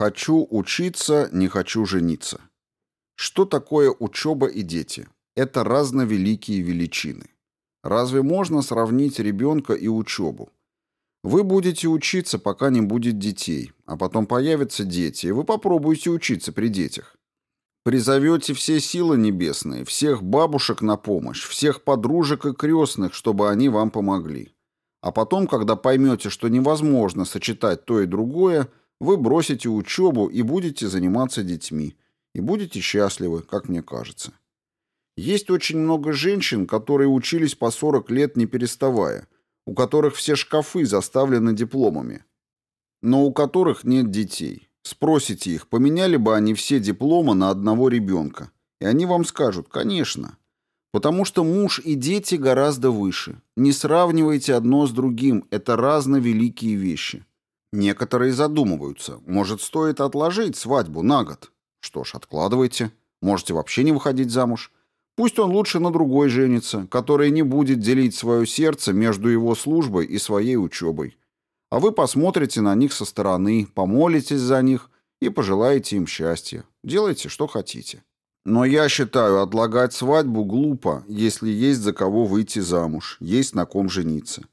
Хочу учиться, не хочу жениться. Что такое учеба и дети? Это разновеликие величины. Разве можно сравнить ребенка и учебу? Вы будете учиться, пока не будет детей, а потом появятся дети, и вы попробуете учиться при детях. Призовете все силы небесные, всех бабушек на помощь, всех подружек и крестных, чтобы они вам помогли. А потом, когда поймете, что невозможно сочетать то и другое, вы бросите учебу и будете заниматься детьми. И будете счастливы, как мне кажется. Есть очень много женщин, которые учились по 40 лет не переставая, у которых все шкафы заставлены дипломами, но у которых нет детей. Спросите их, поменяли бы они все дипломы на одного ребенка. И они вам скажут, конечно. Потому что муж и дети гораздо выше. Не сравнивайте одно с другим, это разновеликие вещи. Некоторые задумываются, может, стоит отложить свадьбу на год. Что ж, откладывайте. Можете вообще не выходить замуж. Пусть он лучше на другой женится, которая не будет делить свое сердце между его службой и своей учебой. А вы посмотрите на них со стороны, помолитесь за них и пожелаете им счастья. Делайте, что хотите. Но я считаю, отлагать свадьбу глупо, если есть за кого выйти замуж, есть на ком жениться.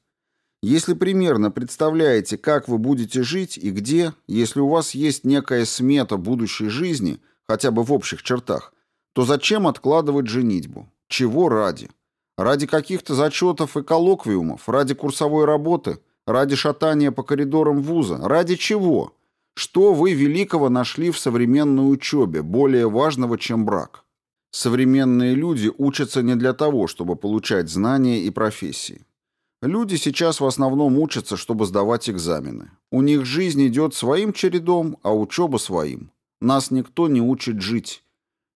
Если примерно представляете, как вы будете жить и где, если у вас есть некая смета будущей жизни, хотя бы в общих чертах, то зачем откладывать женитьбу? Чего ради? Ради каких-то зачетов и коллоквиумов, ради курсовой работы, ради шатания по коридорам вуза, ради чего? Что вы великого нашли в современной учебе, более важного, чем брак? Современные люди учатся не для того, чтобы получать знания и профессии. Люди сейчас в основном учатся, чтобы сдавать экзамены. У них жизнь идет своим чередом, а учеба своим. Нас никто не учит жить.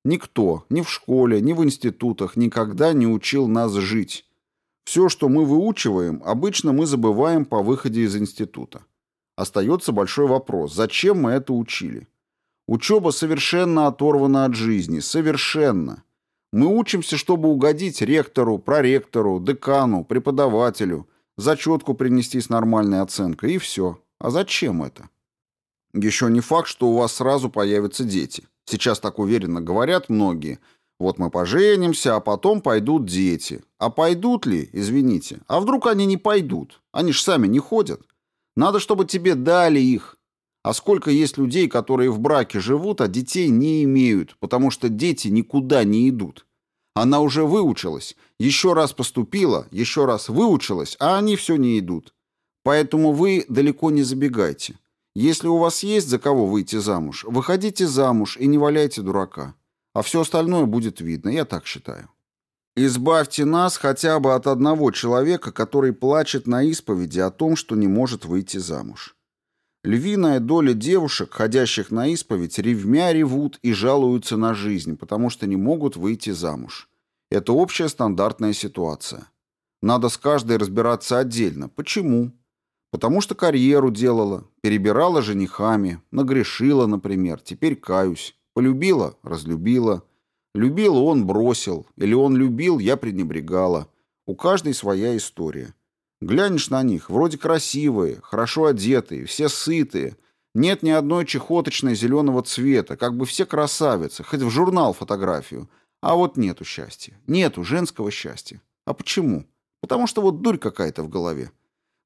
Никто, ни в школе, ни в институтах, никогда не учил нас жить. Все, что мы выучиваем, обычно мы забываем по выходе из института. Остается большой вопрос, зачем мы это учили? Учеба совершенно оторвана от жизни, совершенно. Мы учимся, чтобы угодить ректору, проректору, декану, преподавателю, зачетку принести с нормальной оценкой, и все. А зачем это? Еще не факт, что у вас сразу появятся дети. Сейчас так уверенно говорят многие. Вот мы поженимся, а потом пойдут дети. А пойдут ли, извините? А вдруг они не пойдут? Они ж сами не ходят. Надо, чтобы тебе дали их. А сколько есть людей, которые в браке живут, а детей не имеют, потому что дети никуда не идут. Она уже выучилась, еще раз поступила, еще раз выучилась, а они все не идут. Поэтому вы далеко не забегайте. Если у вас есть за кого выйти замуж, выходите замуж и не валяйте дурака. А все остальное будет видно, я так считаю. Избавьте нас хотя бы от одного человека, который плачет на исповеди о том, что не может выйти замуж. Львиная доля девушек, ходящих на исповедь, ревмя ревут и жалуются на жизнь, потому что не могут выйти замуж. Это общая стандартная ситуация. Надо с каждой разбираться отдельно. Почему? Потому что карьеру делала, перебирала женихами, нагрешила, например, теперь каюсь. Полюбила – разлюбила. Любила – он бросил. Или он любил – я пренебрегала. У каждой своя история. Глянешь на них, вроде красивые, хорошо одетые, все сытые. Нет ни одной чехоточной зеленого цвета, как бы все красавицы, хоть в журнал фотографию. А вот нету счастья. Нету женского счастья. А почему? Потому что вот дурь какая-то в голове.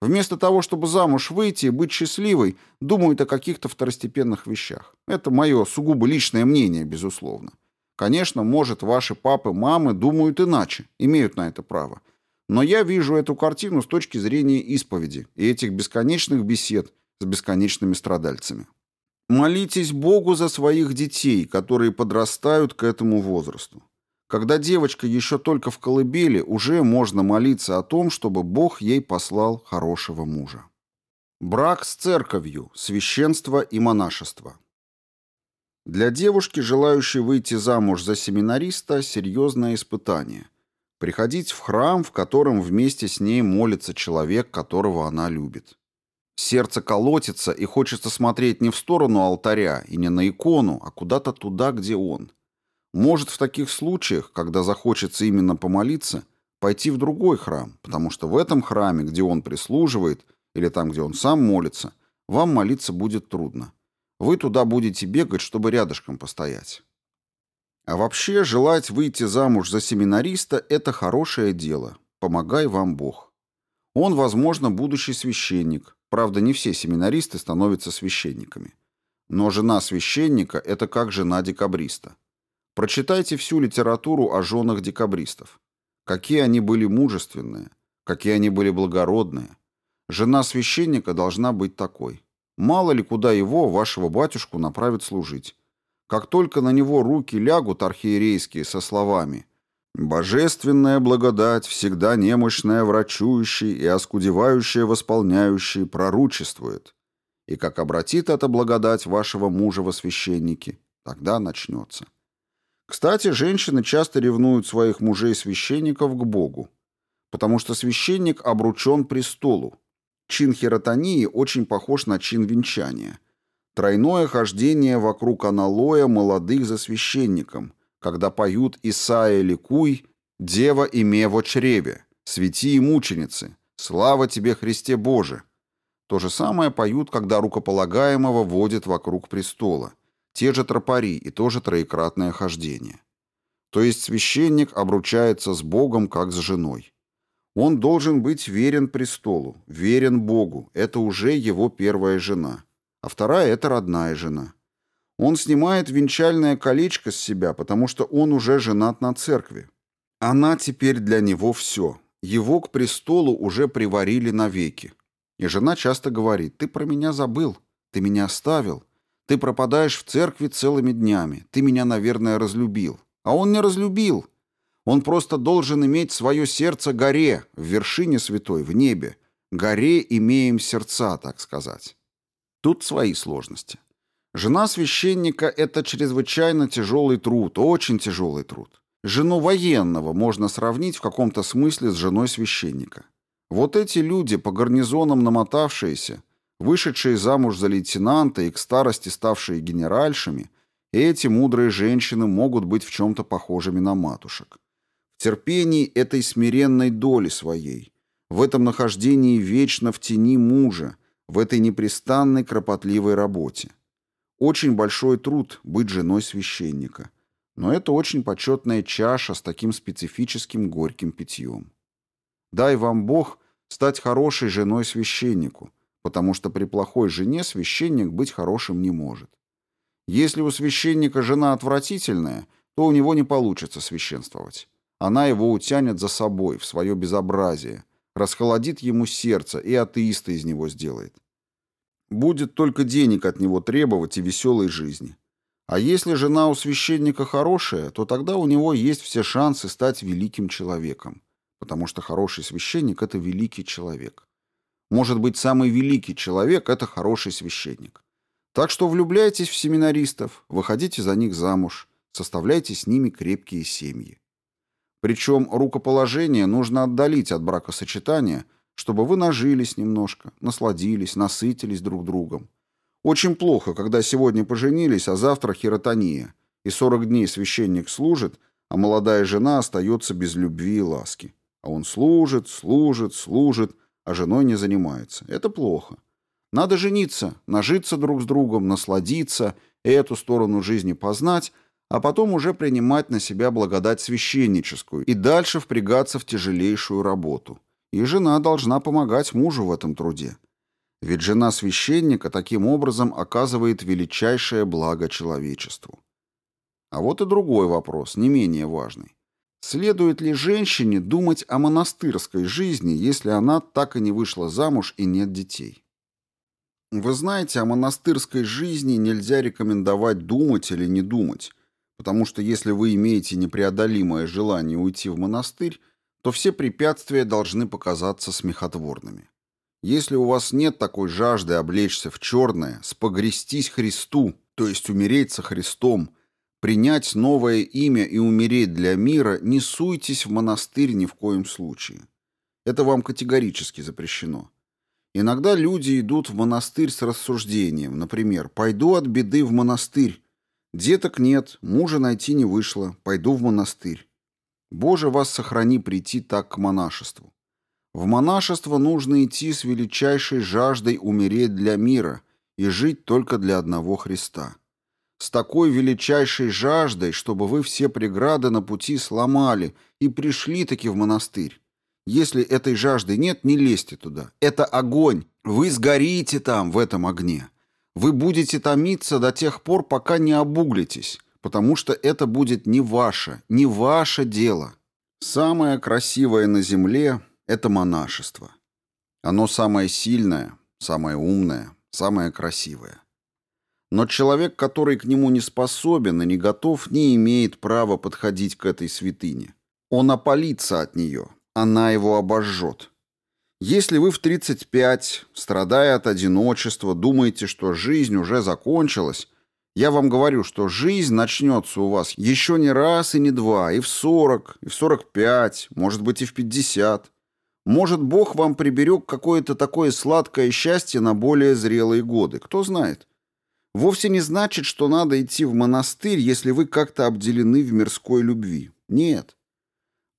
Вместо того, чтобы замуж выйти и быть счастливой, думают о каких-то второстепенных вещах. Это мое сугубо личное мнение, безусловно. Конечно, может, ваши папы, мамы думают иначе, имеют на это право. Но я вижу эту картину с точки зрения исповеди и этих бесконечных бесед с бесконечными страдальцами. Молитесь Богу за своих детей, которые подрастают к этому возрасту. Когда девочка еще только в колыбели, уже можно молиться о том, чтобы Бог ей послал хорошего мужа. Брак с церковью, священство и монашество. Для девушки, желающей выйти замуж за семинариста, серьезное испытание приходить в храм, в котором вместе с ней молится человек, которого она любит. Сердце колотится, и хочется смотреть не в сторону алтаря и не на икону, а куда-то туда, где он. Может, в таких случаях, когда захочется именно помолиться, пойти в другой храм, потому что в этом храме, где он прислуживает, или там, где он сам молится, вам молиться будет трудно. Вы туда будете бегать, чтобы рядышком постоять. А вообще, желать выйти замуж за семинариста – это хорошее дело. Помогай вам Бог. Он, возможно, будущий священник. Правда, не все семинаристы становятся священниками. Но жена священника – это как жена декабриста. Прочитайте всю литературу о женах декабристов. Какие они были мужественные, какие они были благородные. Жена священника должна быть такой. Мало ли куда его, вашего батюшку, направят служить. Как только на него руки лягут архиерейские со словами «Божественная благодать, всегда немощная врачующий и оскудевающая восполняющий, проручествует», и как обратит эта благодать вашего мужа во священники, тогда начнется. Кстати, женщины часто ревнуют своих мужей-священников к Богу, потому что священник обручен престолу. Чин хиротонии очень похож на чин венчания. Тройное хождение вокруг аналоя молодых за священником, когда поют «Исаия ликуй», «Дева име во чреве», «Свети и мученицы», «Слава тебе, Христе Боже». То же самое поют, когда рукополагаемого водят вокруг престола. Те же тропари и тоже троекратное хождение. То есть священник обручается с Богом, как с женой. Он должен быть верен престолу, верен Богу. Это уже его первая жена а вторая — это родная жена. Он снимает венчальное колечко с себя, потому что он уже женат на церкви. Она теперь для него все. Его к престолу уже приварили навеки. И жена часто говорит, ты про меня забыл, ты меня оставил, ты пропадаешь в церкви целыми днями, ты меня, наверное, разлюбил. А он не разлюбил. Он просто должен иметь свое сердце горе, в вершине святой, в небе. Горе имеем сердца, так сказать. Тут свои сложности. Жена священника – это чрезвычайно тяжелый труд, очень тяжелый труд. Жену военного можно сравнить в каком-то смысле с женой священника. Вот эти люди, по гарнизонам намотавшиеся, вышедшие замуж за лейтенанта и к старости ставшие генеральшами, эти мудрые женщины могут быть в чем-то похожими на матушек. В терпении этой смиренной доли своей, в этом нахождении вечно в тени мужа, в этой непрестанной кропотливой работе. Очень большой труд быть женой священника, но это очень почетная чаша с таким специфическим горьким питьем. Дай вам Бог стать хорошей женой священнику, потому что при плохой жене священник быть хорошим не может. Если у священника жена отвратительная, то у него не получится священствовать. Она его утянет за собой в свое безобразие – расхолодит ему сердце и атеиста из него сделает. Будет только денег от него требовать и веселой жизни. А если жена у священника хорошая, то тогда у него есть все шансы стать великим человеком, потому что хороший священник – это великий человек. Может быть, самый великий человек – это хороший священник. Так что влюбляйтесь в семинаристов, выходите за них замуж, составляйте с ними крепкие семьи. Причем рукоположение нужно отдалить от бракосочетания, чтобы вы нажились немножко, насладились, насытились друг другом. Очень плохо, когда сегодня поженились, а завтра хиротония, и 40 дней священник служит, а молодая жена остается без любви и ласки. А он служит, служит, служит, а женой не занимается. Это плохо. Надо жениться, нажиться друг с другом, насладиться, эту сторону жизни познать, а потом уже принимать на себя благодать священническую и дальше впрягаться в тяжелейшую работу. И жена должна помогать мужу в этом труде. Ведь жена священника таким образом оказывает величайшее благо человечеству. А вот и другой вопрос, не менее важный. Следует ли женщине думать о монастырской жизни, если она так и не вышла замуж и нет детей? Вы знаете, о монастырской жизни нельзя рекомендовать думать или не думать, Потому что если вы имеете непреодолимое желание уйти в монастырь, то все препятствия должны показаться смехотворными. Если у вас нет такой жажды облечься в черное, спогрестись Христу, то есть умереть со Христом, принять новое имя и умереть для мира, не суйтесь в монастырь ни в коем случае. Это вам категорически запрещено. Иногда люди идут в монастырь с рассуждением, например, «пойду от беды в монастырь», Деток нет, мужа найти не вышло, пойду в монастырь. Боже, вас сохрани прийти так к монашеству. В монашество нужно идти с величайшей жаждой умереть для мира и жить только для одного Христа. С такой величайшей жаждой, чтобы вы все преграды на пути сломали и пришли таки в монастырь. Если этой жажды нет, не лезьте туда. Это огонь. Вы сгорите там, в этом огне. Вы будете томиться до тех пор, пока не обуглитесь, потому что это будет не ваше, не ваше дело. Самое красивое на земле — это монашество. Оно самое сильное, самое умное, самое красивое. Но человек, который к нему не способен и не готов, не имеет права подходить к этой святыне. Он опалится от нее, она его обожжет. Если вы в 35, страдая от одиночества, думаете, что жизнь уже закончилась, я вам говорю, что жизнь начнется у вас еще не раз и не два, и в 40, и в 45, может быть и в 50. Может, Бог вам приберег какое-то такое сладкое счастье на более зрелые годы, кто знает. Вовсе не значит, что надо идти в монастырь, если вы как-то обделены в мирской любви. Нет.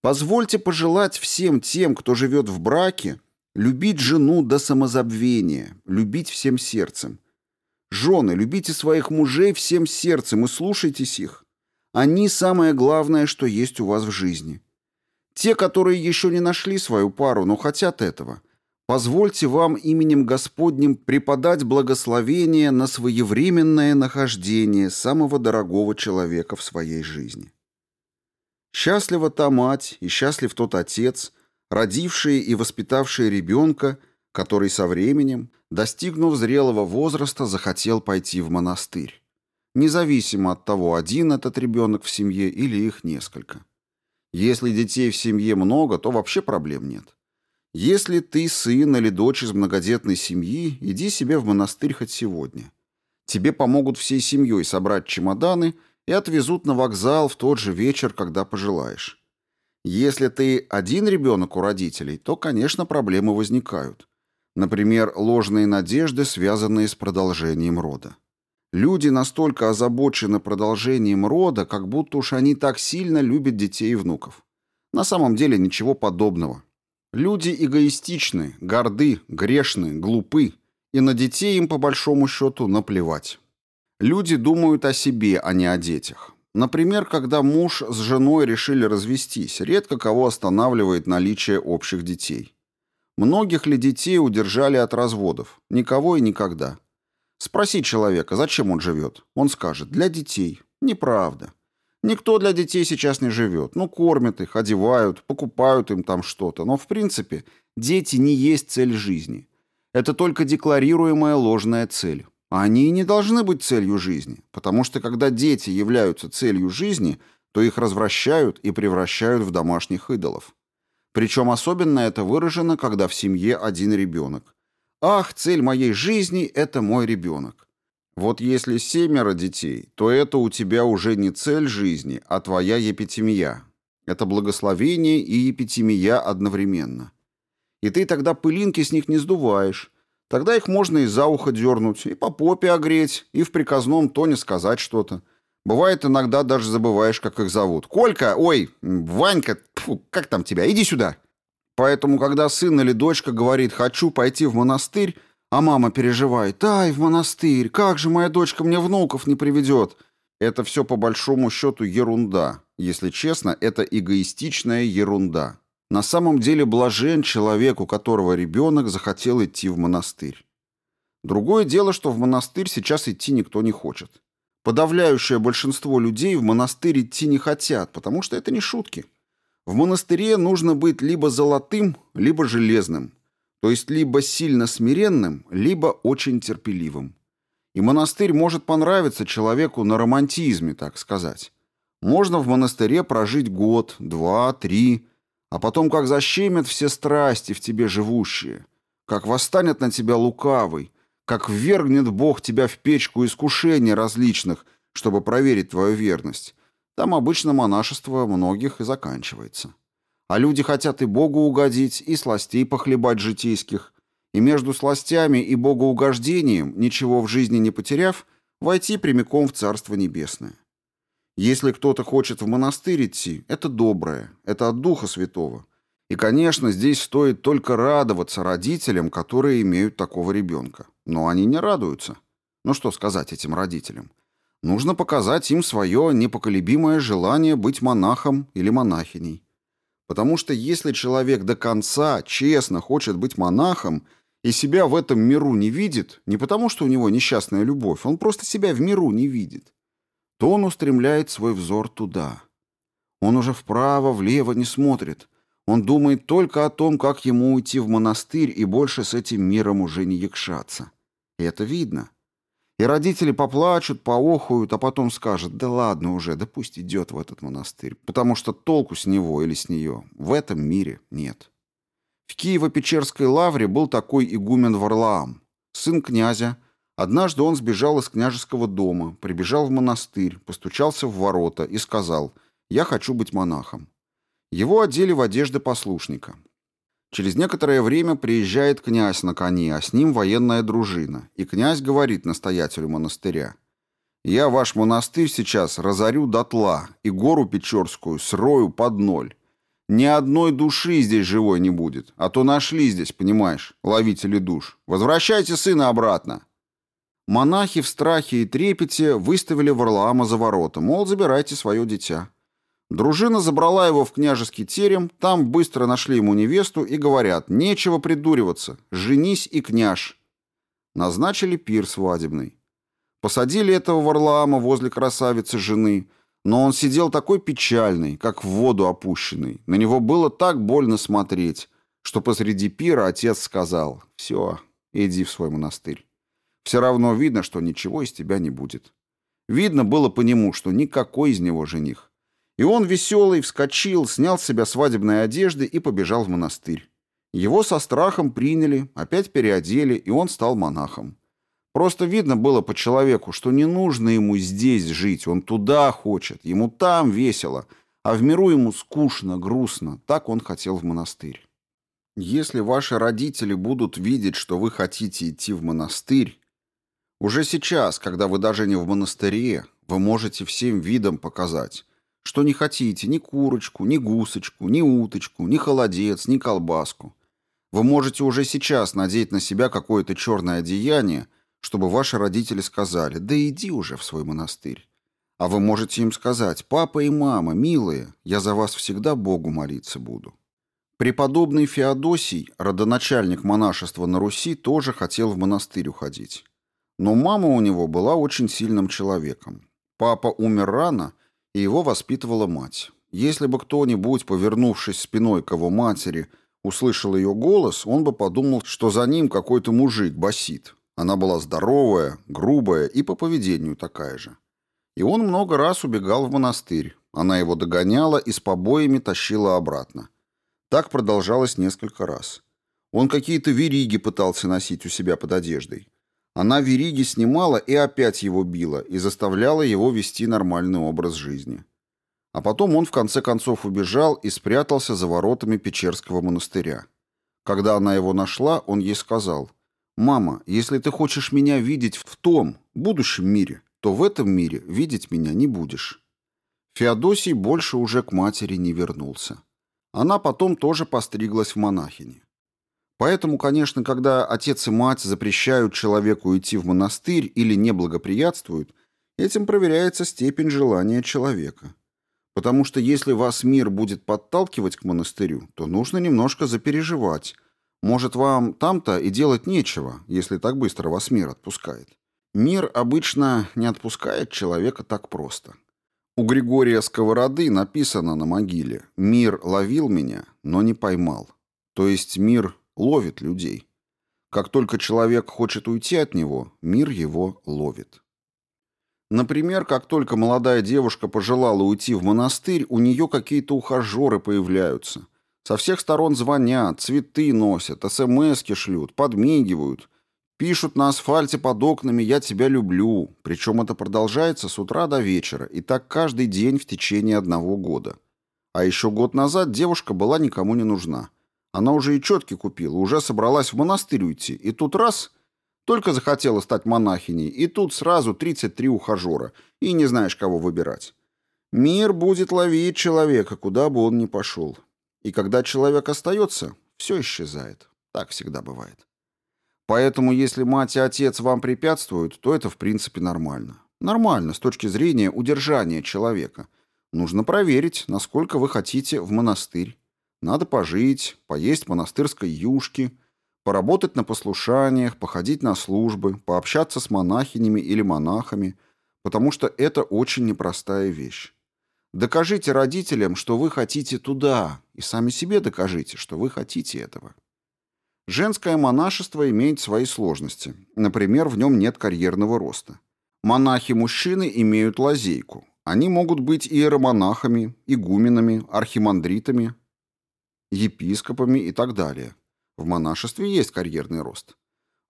Позвольте пожелать всем тем, кто живет в браке, любить жену до самозабвения, любить всем сердцем. Жены, любите своих мужей всем сердцем и слушайтесь их. Они самое главное, что есть у вас в жизни. Те, которые еще не нашли свою пару, но хотят этого, позвольте вам именем Господним преподать благословение на своевременное нахождение самого дорогого человека в своей жизни. Счастлива та мать и счастлив тот отец, родившие и воспитавшие ребенка, который со временем, достигнув зрелого возраста, захотел пойти в монастырь. Независимо от того, один этот ребенок в семье или их несколько. Если детей в семье много, то вообще проблем нет. Если ты сын или дочь из многодетной семьи, иди себе в монастырь хоть сегодня. Тебе помогут всей семьей собрать чемоданы – и отвезут на вокзал в тот же вечер, когда пожелаешь. Если ты один ребенок у родителей, то, конечно, проблемы возникают. Например, ложные надежды, связанные с продолжением рода. Люди настолько озабочены продолжением рода, как будто уж они так сильно любят детей и внуков. На самом деле ничего подобного. Люди эгоистичны, горды, грешны, глупы, и на детей им по большому счету наплевать. Люди думают о себе, а не о детях. Например, когда муж с женой решили развестись, редко кого останавливает наличие общих детей. Многих ли детей удержали от разводов? Никого и никогда. Спроси человека, зачем он живет? Он скажет, для детей. Неправда. Никто для детей сейчас не живет. Ну, кормят их, одевают, покупают им там что-то. Но, в принципе, дети не есть цель жизни. Это только декларируемая ложная цель. Они не должны быть целью жизни, потому что когда дети являются целью жизни, то их развращают и превращают в домашних идолов. Причем особенно это выражено, когда в семье один ребенок. «Ах, цель моей жизни – это мой ребенок». Вот если семеро детей, то это у тебя уже не цель жизни, а твоя епитемия. Это благословение и епитемия одновременно. И ты тогда пылинки с них не сдуваешь, Тогда их можно и за ухо дернуть, и по попе огреть, и в приказном тоне сказать что-то. Бывает, иногда даже забываешь, как их зовут. «Колька! Ой, Ванька! Фу, как там тебя? Иди сюда!» Поэтому, когда сын или дочка говорит «хочу пойти в монастырь», а мама переживает «ай, в монастырь, как же моя дочка мне внуков не приведет?» Это все по большому счету ерунда. Если честно, это эгоистичная ерунда. На самом деле блажен человек, у которого ребенок захотел идти в монастырь. Другое дело, что в монастырь сейчас идти никто не хочет. Подавляющее большинство людей в монастырь идти не хотят, потому что это не шутки. В монастыре нужно быть либо золотым, либо железным, то есть либо сильно смиренным, либо очень терпеливым. И монастырь может понравиться человеку на романтизме, так сказать. Можно в монастыре прожить год, два, три, а потом как защемят все страсти в тебе живущие, как восстанет на тебя лукавый, как ввергнет Бог тебя в печку искушений различных, чтобы проверить твою верность. Там обычно монашество многих и заканчивается. А люди хотят и Богу угодить, и сластей похлебать житейских, и между сластями и богоугождением, ничего в жизни не потеряв, войти прямиком в Царство Небесное. Если кто-то хочет в монастырь идти, это доброе, это от Духа Святого. И, конечно, здесь стоит только радоваться родителям, которые имеют такого ребенка. Но они не радуются. Ну что сказать этим родителям? Нужно показать им свое непоколебимое желание быть монахом или монахиней. Потому что если человек до конца честно хочет быть монахом и себя в этом миру не видит, не потому что у него несчастная любовь, он просто себя в миру не видит, то он устремляет свой взор туда. Он уже вправо, влево не смотрит. Он думает только о том, как ему уйти в монастырь и больше с этим миром уже не якшаться. И это видно. И родители поплачут, поохуют, а потом скажут, да ладно уже, да пусть идет в этот монастырь, потому что толку с него или с нее в этом мире нет. В Киево-Печерской лавре был такой игумен Варлаам, сын князя. Однажды он сбежал из княжеского дома, прибежал в монастырь, постучался в ворота и сказал «Я хочу быть монахом». Его одели в одежды послушника. Через некоторое время приезжает князь на коне, а с ним военная дружина, и князь говорит настоятелю монастыря, «Я ваш монастырь сейчас разорю дотла и гору Печорскую срою под ноль. Ни одной души здесь живой не будет, а то нашли здесь, понимаешь, ловители душ. Возвращайте сына обратно». Монахи в страхе и трепете выставили Варлаама за ворота, мол, забирайте свое дитя. Дружина забрала его в княжеский терем, там быстро нашли ему невесту и говорят, нечего придуриваться, женись и княж. Назначили пир свадебный. Посадили этого Варлаама возле красавицы жены, но он сидел такой печальный, как в воду опущенный. На него было так больно смотреть, что посреди пира отец сказал, все, иди в свой монастырь. Все равно видно, что ничего из тебя не будет. Видно было по нему, что никакой из него жених. И он веселый вскочил, снял с себя свадебные одежды и побежал в монастырь. Его со страхом приняли, опять переодели, и он стал монахом. Просто видно было по человеку, что не нужно ему здесь жить, он туда хочет, ему там весело, а в миру ему скучно, грустно, так он хотел в монастырь. Если ваши родители будут видеть, что вы хотите идти в монастырь, уже сейчас, когда вы даже не в монастыре, вы можете всем видом показать, что не хотите ни курочку, ни гусочку, ни уточку, ни холодец, ни колбаску. Вы можете уже сейчас надеть на себя какое-то черное одеяние, чтобы ваши родители сказали «да иди уже в свой монастырь». А вы можете им сказать «папа и мама, милые, я за вас всегда Богу молиться буду». Преподобный Феодосий, родоначальник монашества на Руси, тоже хотел в монастырь уходить. Но мама у него была очень сильным человеком. Папа умер рано – и его воспитывала мать. Если бы кто-нибудь, повернувшись спиной к его матери, услышал ее голос, он бы подумал, что за ним какой-то мужик басит. Она была здоровая, грубая и по поведению такая же. И он много раз убегал в монастырь. Она его догоняла и с побоями тащила обратно. Так продолжалось несколько раз. Он какие-то вериги пытался носить у себя под одеждой. Она вериги снимала и опять его била, и заставляла его вести нормальный образ жизни. А потом он в конце концов убежал и спрятался за воротами Печерского монастыря. Когда она его нашла, он ей сказал, «Мама, если ты хочешь меня видеть в том, будущем мире, то в этом мире видеть меня не будешь». Феодосий больше уже к матери не вернулся. Она потом тоже постриглась в монахини. Поэтому, конечно, когда отец и мать запрещают человеку идти в монастырь или не благоприятствуют, этим проверяется степень желания человека. Потому что если вас мир будет подталкивать к монастырю, то нужно немножко запереживать. Может, вам там-то и делать нечего, если так быстро вас мир отпускает. Мир обычно не отпускает человека так просто. У Григория Сковороды написано на могиле «Мир ловил меня, но не поймал». То есть мир ловит людей. Как только человек хочет уйти от него, мир его ловит. Например, как только молодая девушка пожелала уйти в монастырь, у нее какие-то ухажеры появляются. Со всех сторон звонят, цветы носят, смски шлют, подмигивают. Пишут на асфальте под окнами «Я тебя люблю». Причем это продолжается с утра до вечера, и так каждый день в течение одного года. А еще год назад девушка была никому не нужна. Она уже и четки купила, уже собралась в монастырь уйти. И тут раз, только захотела стать монахиней, и тут сразу 33 ухажера, и не знаешь, кого выбирать. Мир будет ловить человека, куда бы он ни пошел. И когда человек остается, все исчезает. Так всегда бывает. Поэтому если мать и отец вам препятствуют, то это в принципе нормально. Нормально с точки зрения удержания человека. Нужно проверить, насколько вы хотите в монастырь. Надо пожить, поесть монастырской юшки, поработать на послушаниях, походить на службы, пообщаться с монахинями или монахами, потому что это очень непростая вещь. Докажите родителям, что вы хотите туда, и сами себе докажите, что вы хотите этого. Женское монашество имеет свои сложности. Например, в нем нет карьерного роста. Монахи-мужчины имеют лазейку. Они могут быть иеромонахами, игуменами, архимандритами, епископами и так далее. В монашестве есть карьерный рост.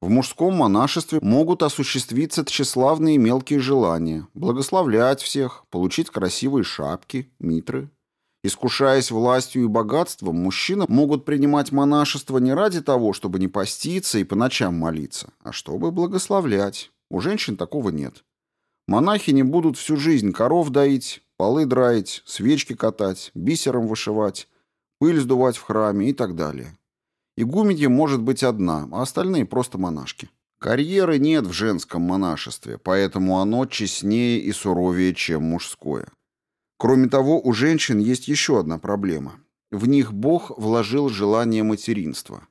В мужском монашестве могут осуществиться тщеславные мелкие желания, благословлять всех, получить красивые шапки, митры. Искушаясь властью и богатством, мужчины могут принимать монашество не ради того, чтобы не поститься и по ночам молиться, а чтобы благословлять. У женщин такого нет. Монахи не будут всю жизнь коров доить, полы драить, свечки катать, бисером вышивать, пыль сдувать в храме и так далее. Игуменья может быть одна, а остальные просто монашки. Карьеры нет в женском монашестве, поэтому оно честнее и суровее, чем мужское. Кроме того, у женщин есть еще одна проблема. В них Бог вложил желание материнства.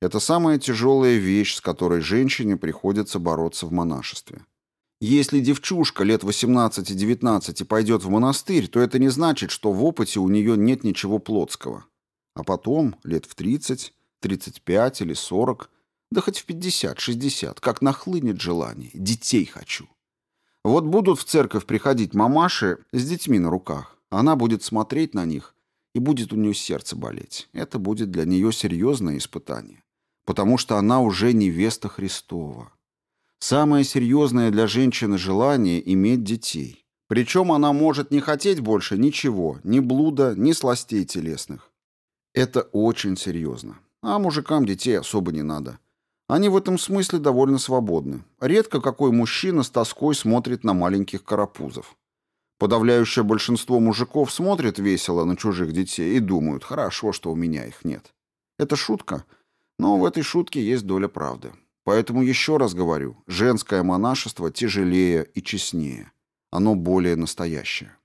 Это самая тяжелая вещь, с которой женщине приходится бороться в монашестве. Если девчушка лет 18-19 пойдет в монастырь, то это не значит, что в опыте у нее нет ничего плотского. А потом, лет в 30, 35 или 40, да хоть в 50, 60, как нахлынет желание. Детей хочу. Вот будут в церковь приходить мамаши с детьми на руках. Она будет смотреть на них, и будет у нее сердце болеть. Это будет для нее серьезное испытание. Потому что она уже невеста Христова. Самое серьезное для женщины желание – иметь детей. Причем она может не хотеть больше ничего, ни блуда, ни сластей телесных. Это очень серьезно. А мужикам детей особо не надо. Они в этом смысле довольно свободны. Редко какой мужчина с тоской смотрит на маленьких карапузов. Подавляющее большинство мужиков смотрят весело на чужих детей и думают, хорошо, что у меня их нет. Это шутка, но в этой шутке есть доля правды. Поэтому еще раз говорю, женское монашество тяжелее и честнее. Оно более настоящее.